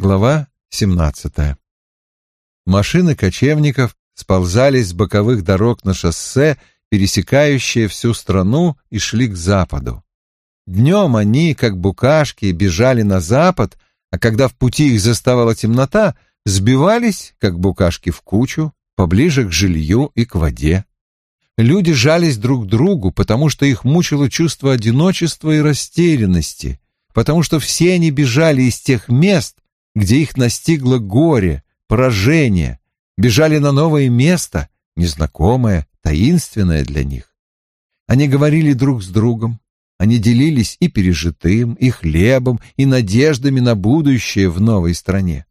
Глава 17. Машины кочевников сползались с боковых дорог на шоссе, пересекающее всю страну, и шли к западу. Днем они, как букашки, бежали на запад, а когда в пути их заставала темнота, сбивались, как букашки, в кучу, поближе к жилью и к воде. Люди жались друг к другу, потому что их мучило чувство одиночества и растерянности, потому что все они бежали из тех мест, где их настигло горе, поражение, бежали на новое место, незнакомое, таинственное для них. Они говорили друг с другом, они делились и пережитым, и хлебом, и надеждами на будущее в новой стране.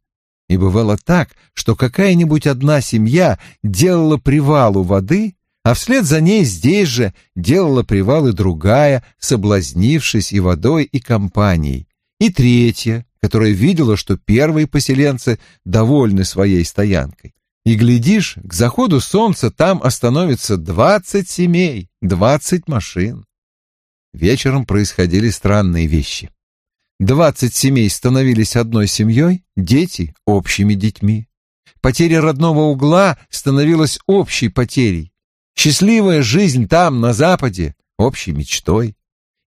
И бывало так, что какая-нибудь одна семья делала привал у воды, а вслед за ней здесь же делала привал и другая, соблазнившись и водой, и компанией, и третья, которая видела, что первые поселенцы довольны своей стоянкой. И глядишь, к заходу солнца там остановится двадцать семей, двадцать машин. Вечером происходили странные вещи. Двадцать семей становились одной семьей, дети — общими детьми. Потеря родного угла становилась общей потерей. Счастливая жизнь там, на Западе, общей мечтой.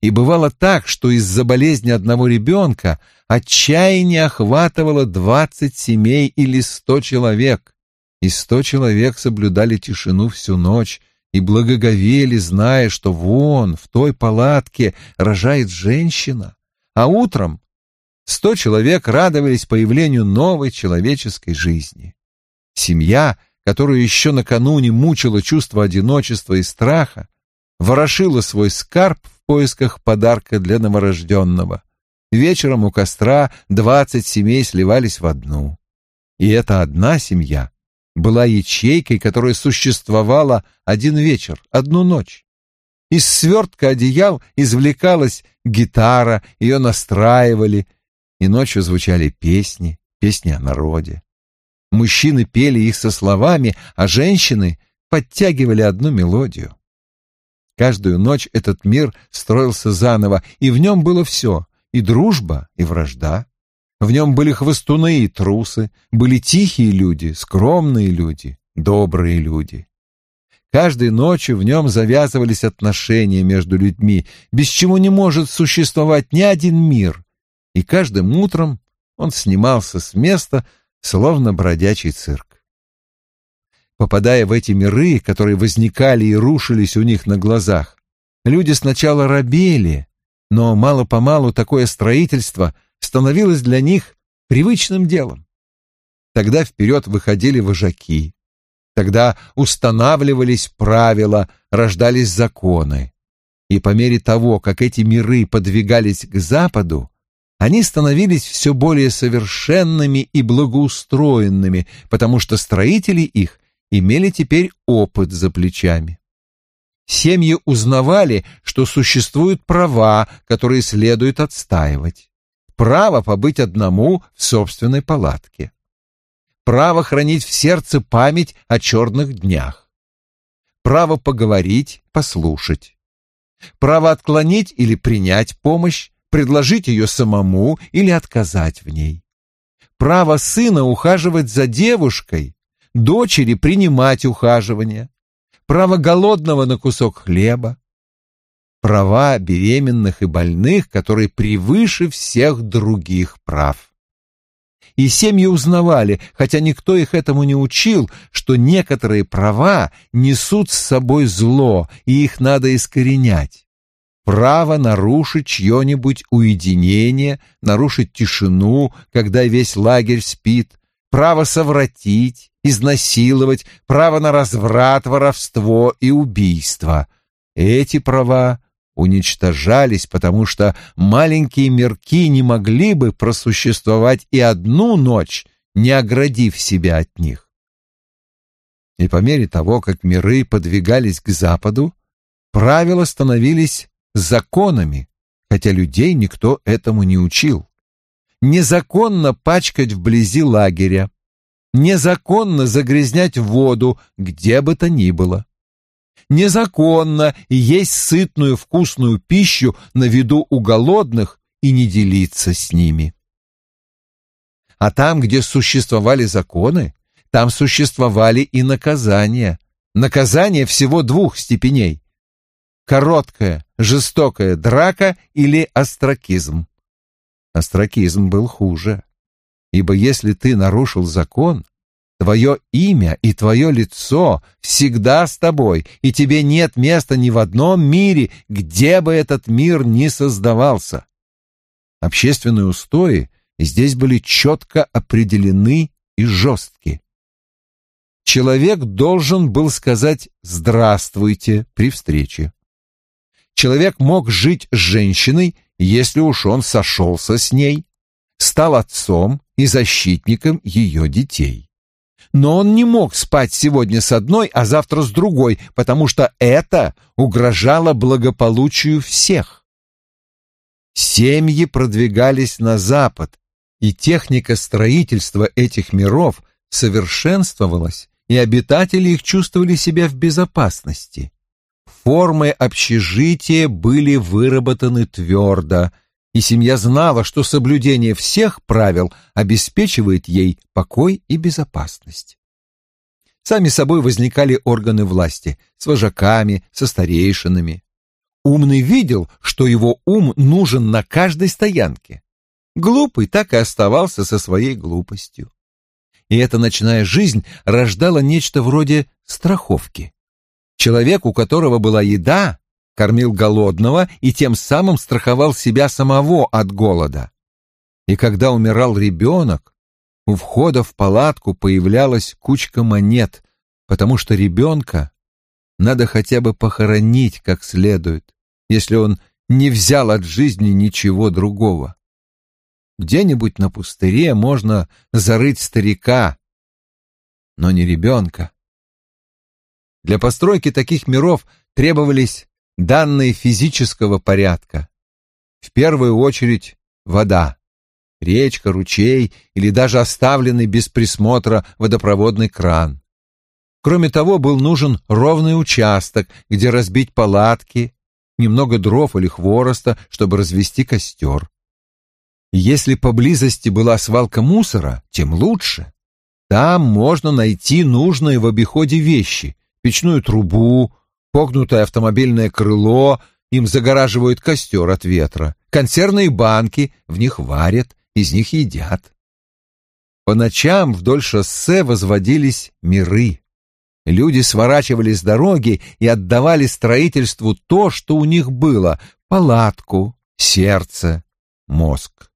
И бывало так, что из-за болезни одного ребенка отчаяние охватывало двадцать семей или сто человек, и сто человек соблюдали тишину всю ночь и благоговели, зная, что вон, в той палатке, рожает женщина, а утром сто человек радовались появлению новой человеческой жизни. Семья, которую еще накануне мучило чувство одиночества и страха, ворошила свой скарб в поисках подарка для новорожденного. Вечером у костра двадцать семей сливались в одну. И эта одна семья была ячейкой, которая существовала один вечер, одну ночь. Из свертка одеял извлекалась гитара, ее настраивали, и ночью звучали песни, песни о народе. Мужчины пели их со словами, а женщины подтягивали одну мелодию. Каждую ночь этот мир строился заново, и в нем было все — и дружба, и вражда. В нем были хвостуны и трусы, были тихие люди, скромные люди, добрые люди. Каждой ночью в нем завязывались отношения между людьми, без чего не может существовать ни один мир, и каждым утром он снимался с места, словно бродячий цирк. Попадая в эти миры, которые возникали и рушились у них на глазах, люди сначала робели, но мало-помалу такое строительство становилось для них привычным делом. Тогда вперед выходили вожаки, тогда устанавливались правила, рождались законы. И по мере того, как эти миры подвигались к западу, они становились все более совершенными и благоустроенными, потому что строители их имели теперь опыт за плечами. Семьи узнавали, что существуют права, которые следует отстаивать. Право побыть одному в собственной палатке. Право хранить в сердце память о черных днях. Право поговорить, послушать. Право отклонить или принять помощь, предложить ее самому или отказать в ней. Право сына ухаживать за девушкой, дочери принимать ухаживание, право голодного на кусок хлеба, права беременных и больных, которые превыше всех других прав. И семьи узнавали, хотя никто их этому не учил, что некоторые права несут с собой зло, и их надо искоренять. Право нарушить чье-нибудь уединение, нарушить тишину, когда весь лагерь спит, право совратить, изнасиловать, право на разврат, воровство и убийство. Эти права уничтожались, потому что маленькие мирки не могли бы просуществовать и одну ночь, не оградив себя от них. И по мере того, как миры подвигались к западу, правила становились законами, хотя людей никто этому не учил незаконно пачкать вблизи лагеря, незаконно загрязнять воду где бы то ни было. Незаконно есть сытную вкусную пищу на виду у голодных и не делиться с ними. А там, где существовали законы, там существовали и наказания. Наказание всего двух степеней. Короткая, жестокая драка или остракизм. Остракизм был хуже. Ибо если ты нарушил закон, твое имя и твое лицо всегда с тобой, и тебе нет места ни в одном мире, где бы этот мир ни создавался. Общественные устои здесь были четко определены и жестки. Человек должен был сказать «здравствуйте» при встрече. Человек мог жить с женщиной, если уж он сошелся с ней, стал отцом и защитником ее детей. Но он не мог спать сегодня с одной, а завтра с другой, потому что это угрожало благополучию всех. Семьи продвигались на запад, и техника строительства этих миров совершенствовалась и обитатели их чувствовали себя в безопасности. Формы общежития были выработаны твердо, и семья знала, что соблюдение всех правил обеспечивает ей покой и безопасность. Сами собой возникали органы власти с вожаками, со старейшинами. Умный видел, что его ум нужен на каждой стоянке. Глупый так и оставался со своей глупостью и эта ночная жизнь рождала нечто вроде страховки. Человек, у которого была еда, кормил голодного и тем самым страховал себя самого от голода. И когда умирал ребенок, у входа в палатку появлялась кучка монет, потому что ребенка надо хотя бы похоронить как следует, если он не взял от жизни ничего другого. Где-нибудь на пустыре можно зарыть старика, но не ребенка. Для постройки таких миров требовались данные физического порядка. В первую очередь вода, речка, ручей или даже оставленный без присмотра водопроводный кран. Кроме того, был нужен ровный участок, где разбить палатки, немного дров или хвороста, чтобы развести костер. Если поблизости была свалка мусора, тем лучше. Там можно найти нужные в обиходе вещи. Печную трубу, погнутое автомобильное крыло, им загораживают костер от ветра. Консервные банки, в них варят, из них едят. По ночам вдоль шоссе возводились миры. Люди сворачивали с дороги и отдавали строительству то, что у них было — палатку, сердце, мозг.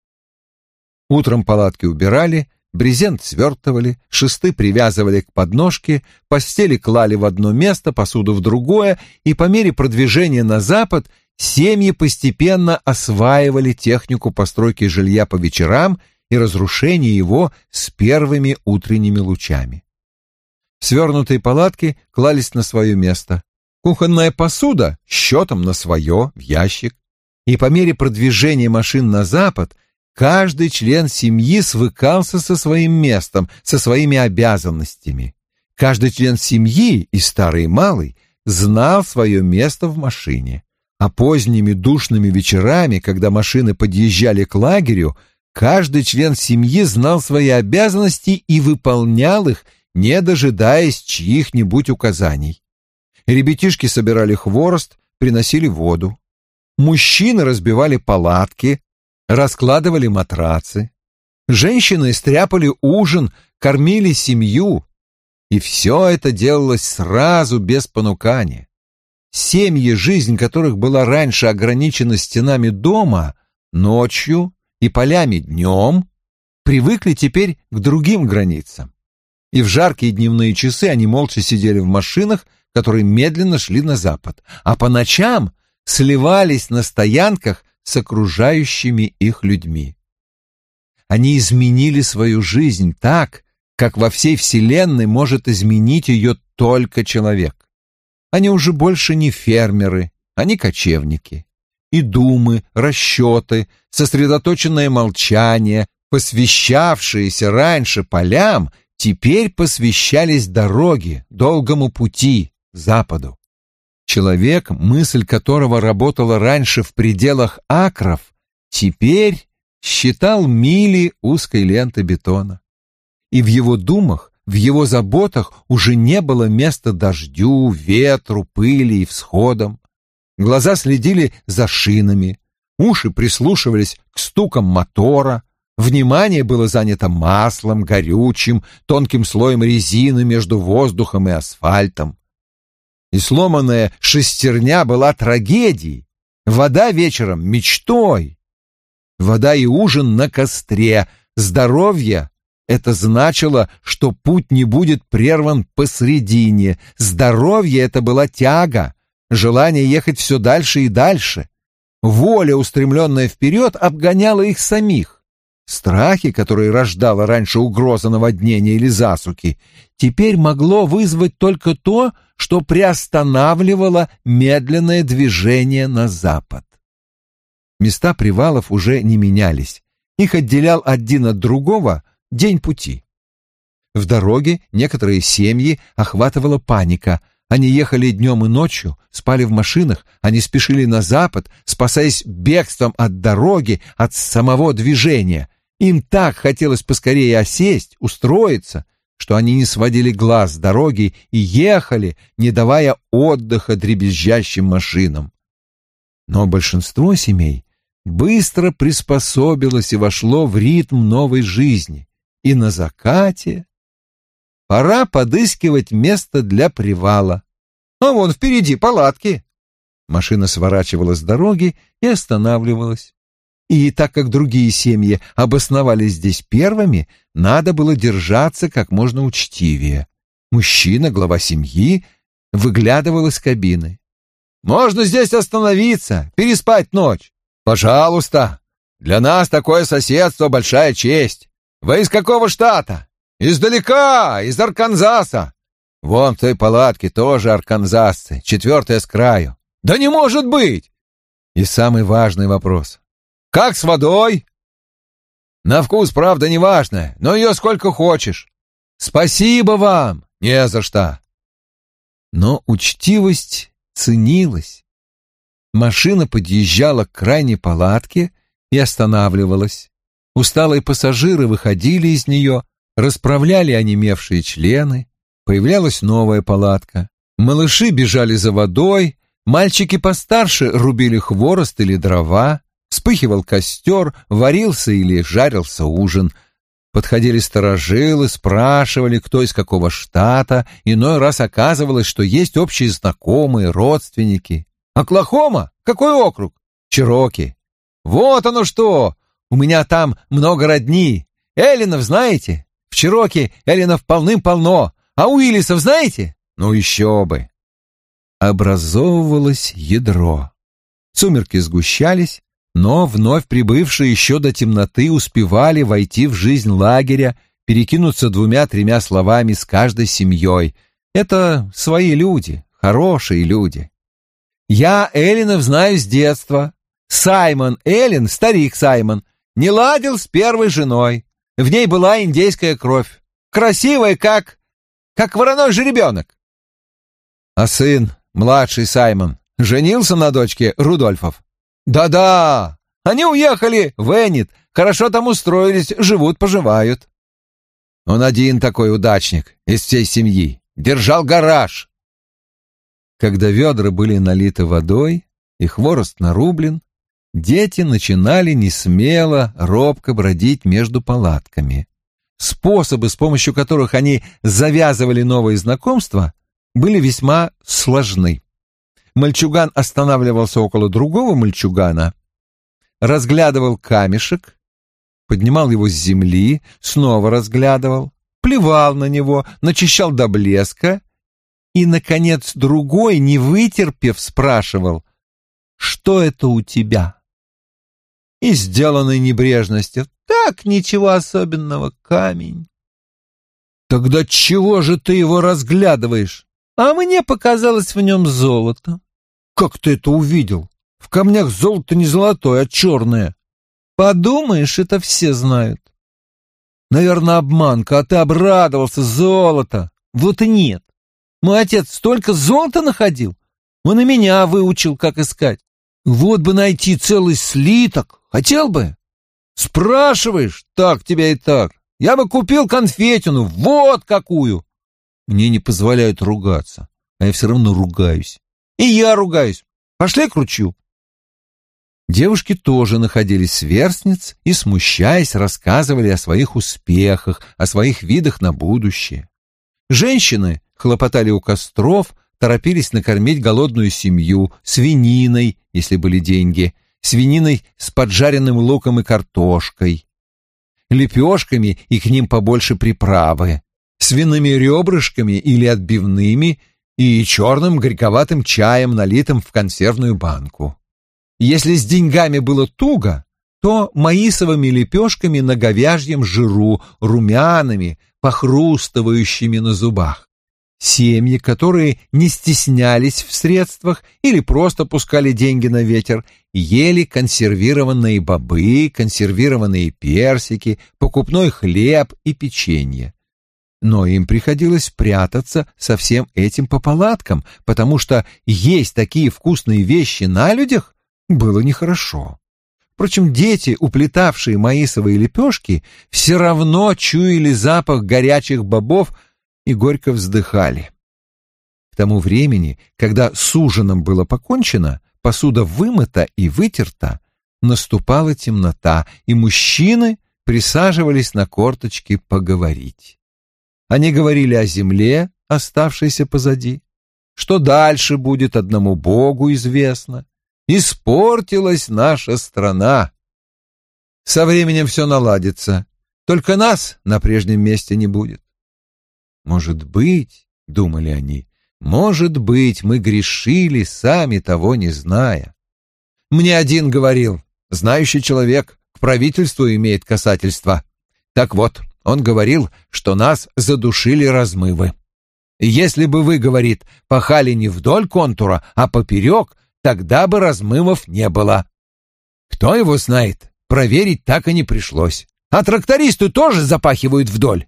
Утром палатки убирали, брезент свертывали, шесты привязывали к подножке, постели клали в одно место, посуду в другое, и по мере продвижения на запад семьи постепенно осваивали технику постройки жилья по вечерам и разрушения его с первыми утренними лучами. Свернутые палатки клались на свое место. Кухонная посуда счетом на свое, в ящик. И по мере продвижения машин на запад – Каждый член семьи свыкался со своим местом, со своими обязанностями. Каждый член семьи, и старый, и малый, знал свое место в машине. А поздними душными вечерами, когда машины подъезжали к лагерю, каждый член семьи знал свои обязанности и выполнял их, не дожидаясь чьих-нибудь указаний. Ребятишки собирали хворост, приносили воду. Мужчины разбивали палатки, раскладывали матрацы. Женщины стряпали ужин, кормили семью. И все это делалось сразу, без понукания. Семьи, жизнь которых была раньше ограничена стенами дома, ночью и полями днем, привыкли теперь к другим границам. И в жаркие дневные часы они молча сидели в машинах, которые медленно шли на запад, а по ночам сливались на стоянках с окружающими их людьми. Они изменили свою жизнь так, как во всей Вселенной может изменить ее только человек. Они уже больше не фермеры, они кочевники. И думы, расчеты, сосредоточенное молчание, посвящавшиеся раньше полям, теперь посвящались дороге, долгому пути, западу. Человек, мысль которого работала раньше в пределах акров, теперь считал мили узкой ленты бетона. И в его думах, в его заботах уже не было места дождю, ветру, пыли и всходам. Глаза следили за шинами, уши прислушивались к стукам мотора, внимание было занято маслом, горючим, тонким слоем резины между воздухом и асфальтом. И сломанная шестерня была трагедией, вода вечером — мечтой. Вода и ужин на костре, здоровье — это значило, что путь не будет прерван посредине, здоровье — это была тяга, желание ехать все дальше и дальше. Воля, устремленная вперед, обгоняла их самих. Страхи, которые рождала раньше угроза наводнения или засухи, теперь могло вызвать только то, что приостанавливало медленное движение на запад. Места привалов уже не менялись. Их отделял один от другого день пути. В дороге некоторые семьи охватывала паника – они ехали днем и ночью, спали в машинах, они спешили на запад, спасаясь бегством от дороги, от самого движения. Им так хотелось поскорее осесть, устроиться, что они не сводили глаз с дороги и ехали, не давая отдыха дребезжащим машинам. Но большинство семей быстро приспособилось и вошло в ритм новой жизни. И на закате Пора подыскивать место для привала. А вон впереди палатки. Машина сворачивала с дороги и останавливалась. И так как другие семьи обосновались здесь первыми, надо было держаться как можно учтивее. Мужчина, глава семьи, выглядывал из кабины. «Можно здесь остановиться, переспать ночь?» «Пожалуйста. Для нас такое соседство — большая честь. Вы из какого штата?» «Издалека, из Арканзаса!» «Вон в той палатке тоже арканзасцы, четвертая с краю». «Да не может быть!» И самый важный вопрос. «Как с водой?» «На вкус, правда, не важно, но ее сколько хочешь». «Спасибо вам!» «Не за что!» Но учтивость ценилась. Машина подъезжала к крайней палатке и останавливалась. Усталые пассажиры выходили из нее, расправляли онемевшие члены, появлялась новая палатка. Малыши бежали за водой, мальчики постарше рубили хворост или дрова, вспыхивал костер, варился или жарился ужин. Подходили сторожилы, спрашивали, кто из какого штата, иной раз оказывалось, что есть общие знакомые, родственники. «Оклахома? Какой округ?» «Чироки». «Вот оно что! У меня там много родни. Эллинов знаете?» В Чироке эллинов полным-полно, а Уиллисов знаете? Ну еще бы. Образовывалось ядро. Сумерки сгущались, но вновь прибывшие еще до темноты успевали войти в жизнь лагеря, перекинуться двумя-тремя словами с каждой семьей. Это свои люди, хорошие люди. Я Эллинов знаю с детства. Саймон Эллин, старик Саймон, не ладил с первой женой. В ней была индейская кровь. Красивая, как... как вороной жеребенок. А сын, младший Саймон, женился на дочке Рудольфов? Да-да, они уехали в Энит, хорошо там устроились, живут-поживают. Он один такой удачник из всей семьи. Держал гараж. Когда ведра были налиты водой и хворост нарублен, дети начинали несмело, робко бродить между палатками. Способы, с помощью которых они завязывали новые знакомства, были весьма сложны. Мальчуган останавливался около другого мальчугана, разглядывал камешек, поднимал его с земли, снова разглядывал, плевал на него, начищал до блеска и, наконец, другой, не вытерпев, спрашивал, «Что это у тебя?» и сделанной небрежностью. Так, ничего особенного, камень. Тогда чего же ты его разглядываешь? А мне показалось в нем золото. Как ты это увидел? В камнях золото не золотое, а черное. Подумаешь, это все знают. Наверное, обманка, а ты обрадовался, золото. Вот и нет. Мой отец столько золота находил. Он и меня выучил, как искать. Вот бы найти целый слиток, хотел бы. Спрашиваешь, так тебя и так. Я бы купил конфетину, вот какую. Мне не позволяют ругаться, а я все равно ругаюсь. И я ругаюсь. Пошли к ручью. Девушки тоже находились сверстниц и, смущаясь, рассказывали о своих успехах, о своих видах на будущее. Женщины хлопотали у костров, торопились накормить голодную семью свининой, если были деньги, свининой с поджаренным луком и картошкой, лепешками и к ним побольше приправы, свиными ребрышками или отбивными и черным горьковатым чаем, налитым в консервную банку. Если с деньгами было туго, то маисовыми лепешками на говяжьем жиру, румяными, похрустывающими на зубах. Семьи, которые не стеснялись в средствах или просто пускали деньги на ветер, ели консервированные бобы, консервированные персики, покупной хлеб и печенье. Но им приходилось прятаться со всем этим по палаткам, потому что есть такие вкусные вещи на людях было нехорошо. Впрочем, дети, уплетавшие маисовые лепешки, все равно чуяли запах горячих бобов и горько вздыхали. К тому времени, когда с ужином было покончено, посуда вымыта и вытерта, наступала темнота, и мужчины присаживались на корточки поговорить. Они говорили о земле, оставшейся позади, что дальше будет одному Богу известно, Испортилась наша страна. Со временем все наладится, только нас на прежнем месте не будет. Может быть, — думали они, — может быть, мы грешили, сами того не зная. Мне один говорил, знающий человек к правительству имеет касательство. Так вот, он говорил, что нас задушили размывы. Если бы вы, говорит, пахали не вдоль контура, а поперек, тогда бы размывов не было. Кто его знает, проверить так и не пришлось. А трактористы тоже запахивают вдоль.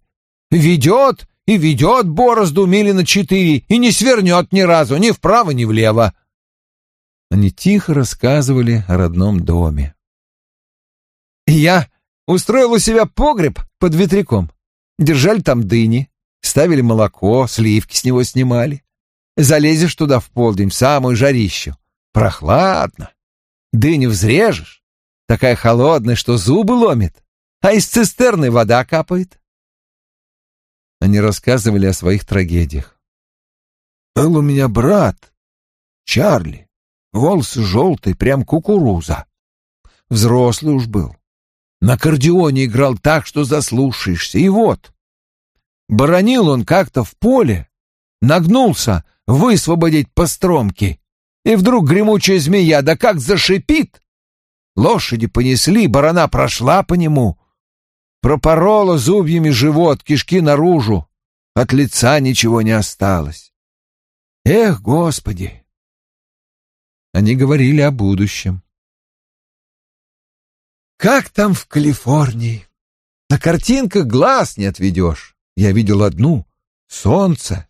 Ведет и ведет борозду мили на четыре и не свернет ни разу, ни вправо, ни влево. Они тихо рассказывали о родном доме. Я устроил у себя погреб под ветряком. Держали там дыни, ставили молоко, сливки с него снимали. Залезешь туда в полдень, в самую жарищу. Прохладно. Дыню взрежешь. Такая холодная, что зубы ломит. А из цистерны вода капает. Они рассказывали о своих трагедиях. Был у меня брат, Чарли. Волосы желтые, прям кукуруза. Взрослый уж был. На аккордеоне играл так, что заслушаешься. И вот, баронил он как-то в поле, нагнулся высвободить постромки и вдруг гремучая змея, да как зашипит! Лошади понесли, барана прошла по нему, пропорола зубьями живот, кишки наружу, от лица ничего не осталось. Эх, Господи! Они говорили о будущем. Как там в Калифорнии? На картинках глаз не отведешь. Я видел одну — солнце,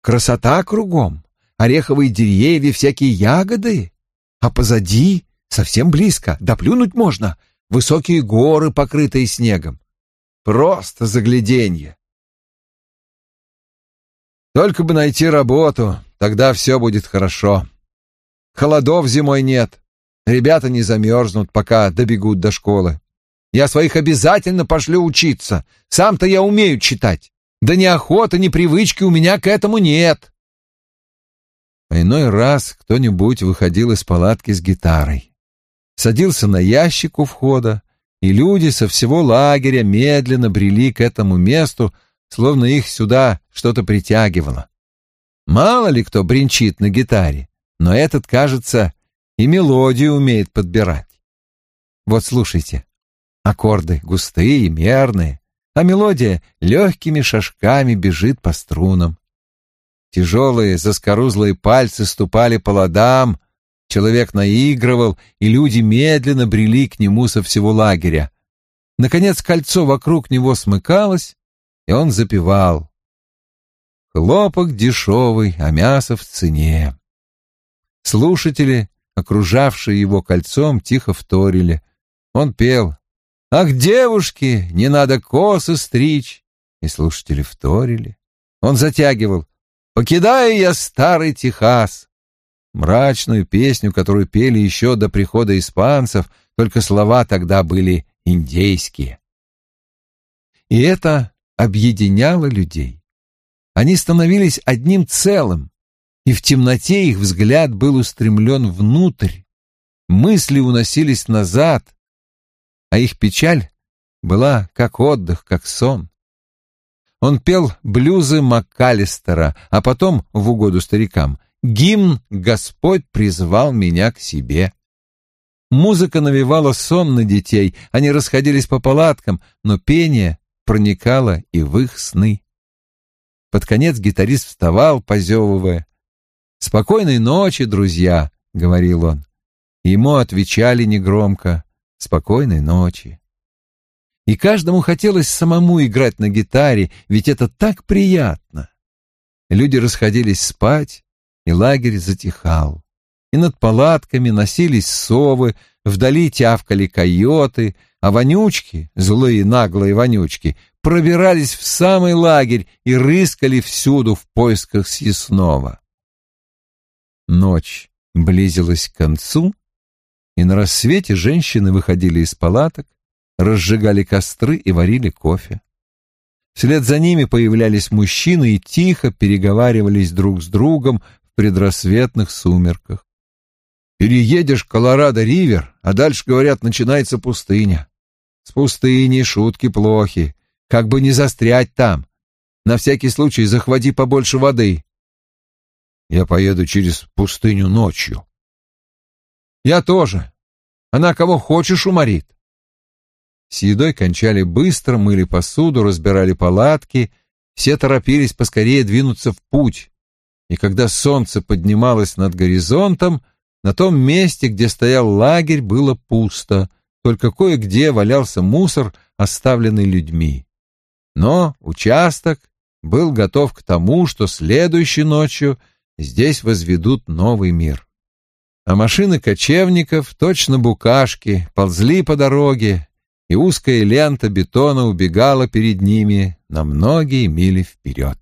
красота кругом ореховые деревья, всякие ягоды. А позади, совсем близко, доплюнуть можно, высокие горы, покрытые снегом. Просто загляденье. Только бы найти работу, тогда все будет хорошо. Холодов зимой нет. Ребята не замерзнут, пока добегут до школы. Я своих обязательно пошлю учиться. Сам-то я умею читать. Да ни охоты, ни привычки у меня к этому нет а иной раз кто-нибудь выходил из палатки с гитарой. Садился на ящик у входа, и люди со всего лагеря медленно брели к этому месту, словно их сюда что-то притягивало. Мало ли кто бренчит на гитаре, но этот, кажется, и мелодию умеет подбирать. Вот слушайте, аккорды густые, мерные, а мелодия легкими шажками бежит по струнам. Тяжелые, заскорузлые пальцы ступали по ладам, человек наигрывал, и люди медленно брели к нему со всего лагеря. Наконец кольцо вокруг него смыкалось, и он запевал. Хлопок дешевый, а мясо в цене. Слушатели, окружавшие его кольцом, тихо вторили. Он пел «Ах, девушки, не надо косы стричь!» И слушатели вторили. Он затягивал «Покидаю я старый Техас!» Мрачную песню, которую пели еще до прихода испанцев, только слова тогда были индейские. И это объединяло людей. Они становились одним целым, и в темноте их взгляд был устремлен внутрь, мысли уносились назад, а их печаль была как отдых, как сон. Он пел блюзы МакКаллистера, а потом, в угоду старикам, гимн «Господь призвал меня к себе». Музыка навевала сон на детей, они расходились по палаткам, но пение проникало и в их сны. Под конец гитарист вставал, позевывая. «Спокойной ночи, друзья», — говорил он. Ему отвечали негромко «Спокойной ночи». И каждому хотелось самому играть на гитаре, ведь это так приятно. Люди расходились спать, и лагерь затихал. И над палатками носились совы, вдали тявкали койоты, а вонючки, злые наглые вонючки, пробирались в самый лагерь и рыскали всюду в поисках съестного. Ночь близилась к концу, и на рассвете женщины выходили из палаток, разжигали костры и варили кофе. Вслед за ними появлялись мужчины и тихо переговаривались друг с другом в предрассветных сумерках. Переедешь Колорадо-Ривер, а дальше, говорят, начинается пустыня. С пустыней шутки плохи, как бы не застрять там. На всякий случай захвати побольше воды. Я поеду через пустыню ночью, я тоже. Она кого хочешь уморит. С едой кончали быстро, мыли посуду, разбирали палатки. Все торопились поскорее двинуться в путь. И когда солнце поднималось над горизонтом, на том месте, где стоял лагерь, было пусто, только кое-где валялся мусор, оставленный людьми. Но участок был готов к тому, что следующей ночью здесь возведут новый мир а машины кочевников, точно букашки, ползли по дороге, и узкая лента бетона убегала перед ними на многие мили вперед.